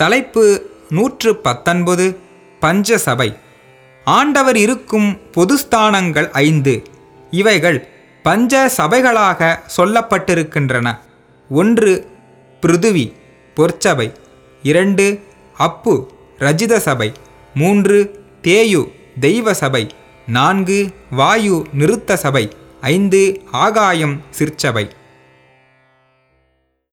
தலைப்பு நூற்று பத்தொன்பது பஞ்சசபை. ஆண்டவர் இருக்கும் பொதுஸ்தானங்கள் ஐந்து. இவைகள் பஞ்ச சபைகளாக சொல்லப்பட்டிருக்கின்றன. ஒன்று பிருதுவி பொற்சபை. இரண்டு அப்பு ரஜித சபை மூன்று தேயு தெய்வ சபை நான்கு வாயு நிறுத்த சபை ஐந்து ஆகாயம் சிற்சபை.